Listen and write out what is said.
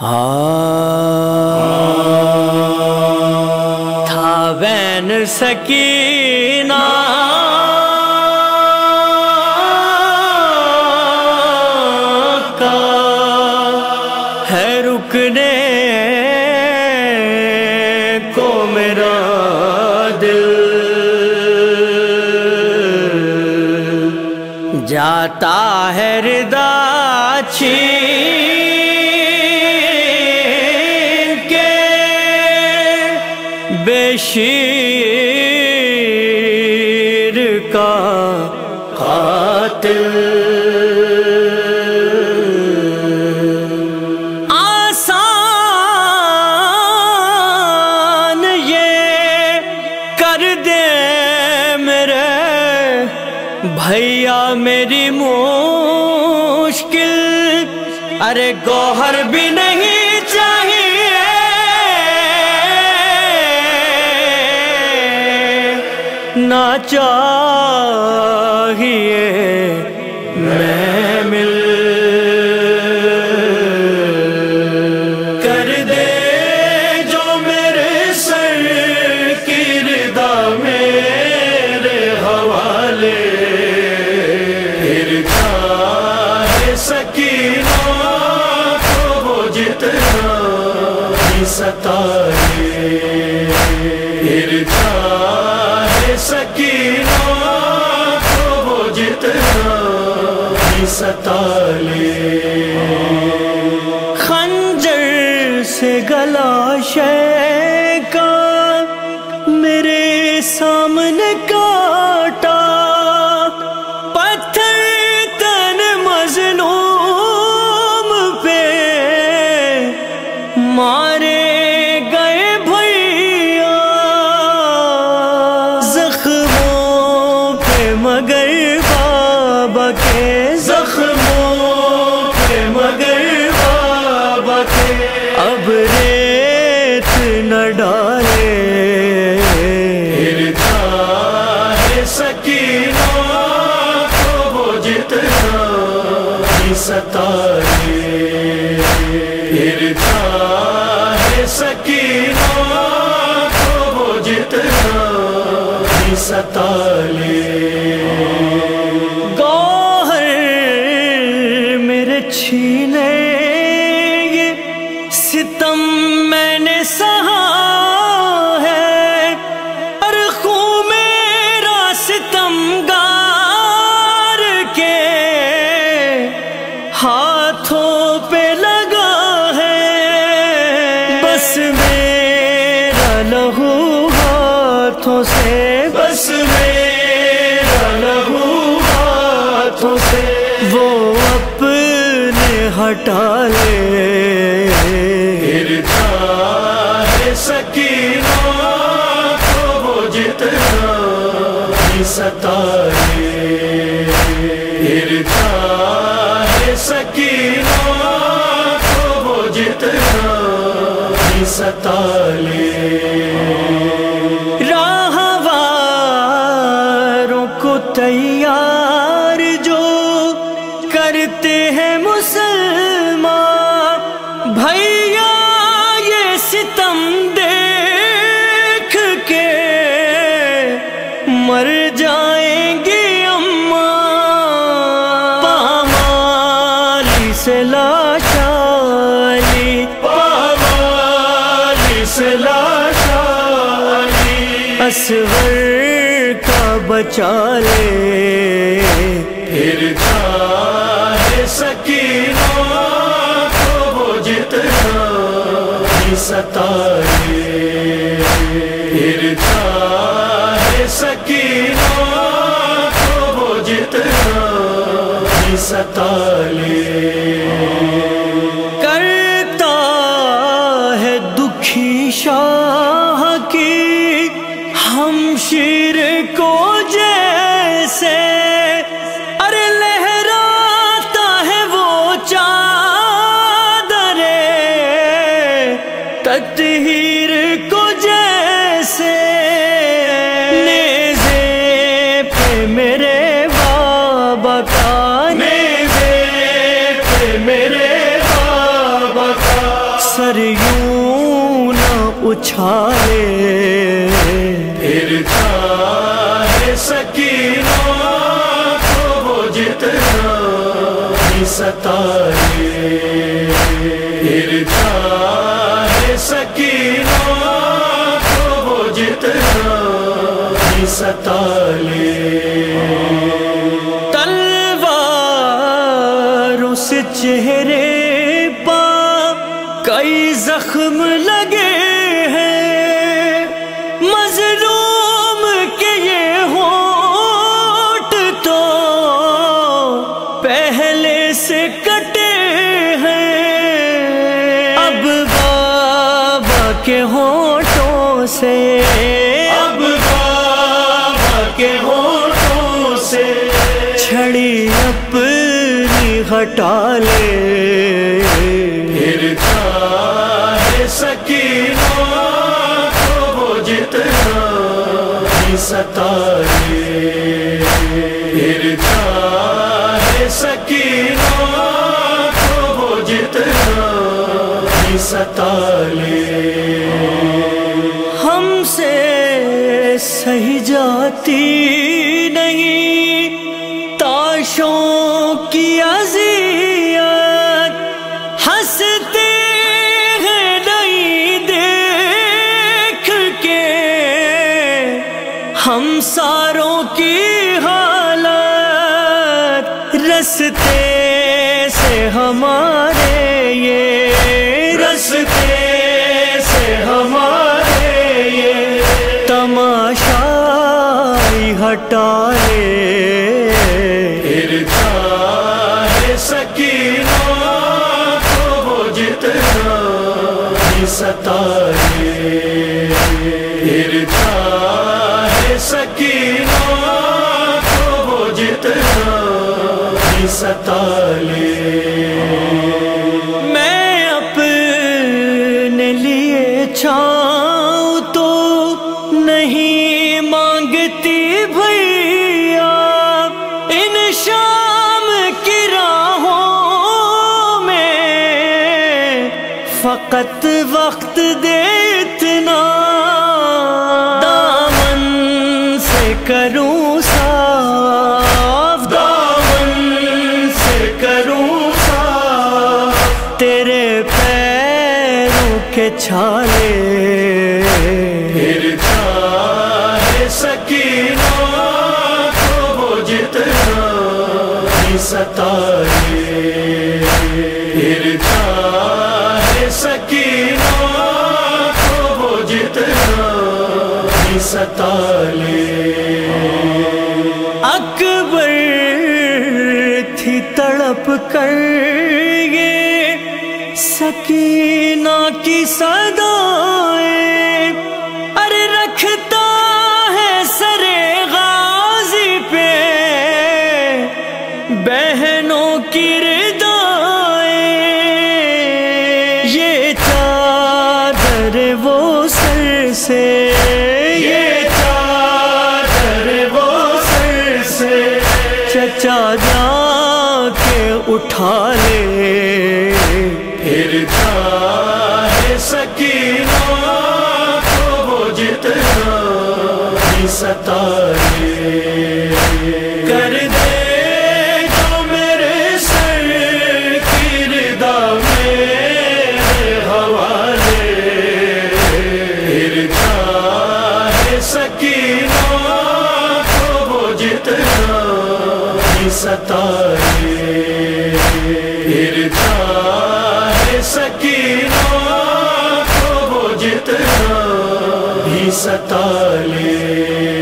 ہاں۔ تھا بین سکینہ۔ کا ہے رکنے کو میرا دل۔ جاتا ہے ردا چین۔ شیر کا قاتل۔ آسان یہ کر دے میرے بھیا، میری مشکل۔ ارے گوہر بھی نہیں چاہیے۔ میں مل کر دے جو میرے سر ردا میرے حوالے۔ پھر سکینہ کو جتنا ستائے پھر خنجر سے گلا شے کا میرے سامنے کاٹا۔ پتھر تن مظلوم پہ مارے گئے بھیا۔ زخموں پہ مگر بابا کے میں نے سہا ہے اور خون میرا ستم گار کے ہاتھوں پہ لگا ہے۔ بس میرا لہو ہاتھوں سے، بس میرا لہو ہاتھوں سے۔ وہ ہٹا لے۔ پھرتا ہے سکینہ کو وہ جتنا ستالے راہواروں کو تیار جو کرتے ہیں مسلمان بھیا یہ ستم دیکھ کے مر جائیں گے اماں پامالی سے لاشالی پامالی سے لاشالی اصغر کا بچا لے، پھر ستارے پھر سکینہ کو وہ جتنا ستالے کرتا ہے دکھی شاہ کی ہم شیر کو جیسے میرے بابا کا نیزے پہ میرے بابا کا سر یوں نہ اچھالے۔ پھر چاہے سکینہ کو وہ جتنا ہی ستائے۔ پھر چاہے سکینہ کو وہ جتنا ہی ستالے کئی زخم لگے ہیں۔ مظلوم کے یہ ہوٹ تو پہلے سے کٹے ہیں۔ اب بابا کے ہونٹوں سے، اب بابا کے ہونٹوں سے چھڑی اپنی ہٹا لے۔ ستائے۔ پھر چاہے سکینہ کو وہ جتنا ہی ستالے ہم سے سہی جاتی نہیں، تاشوں کی اذیت سے ہمارے یہ رستے سے ہمارے یہ تماشا ہی ہٹا لے پھر سکینہ کو جتنا ستائے۔ ہی ستالے۔ میں اپنے لیے چھاؤں تو نہیں مانگتی بھیا۔ ان شام کی راہوں میں فقط وقت دے اتنا دامن سے کروں جتنا ستائے پھر چاہے سکینہ کو وہ جتنا ہی ستالے اکبر تھی تڑپ کر یہ سکینہ کی صدائیں یہ چادر وہ سر سے یہ چادر وہ سر سے چچا جا کے اٹھا لے پھر چاہے سکینہ کو وہ جتنا ہی ستائے جتنا ستائے سکینہ کو وہ جتنا ہی ستالے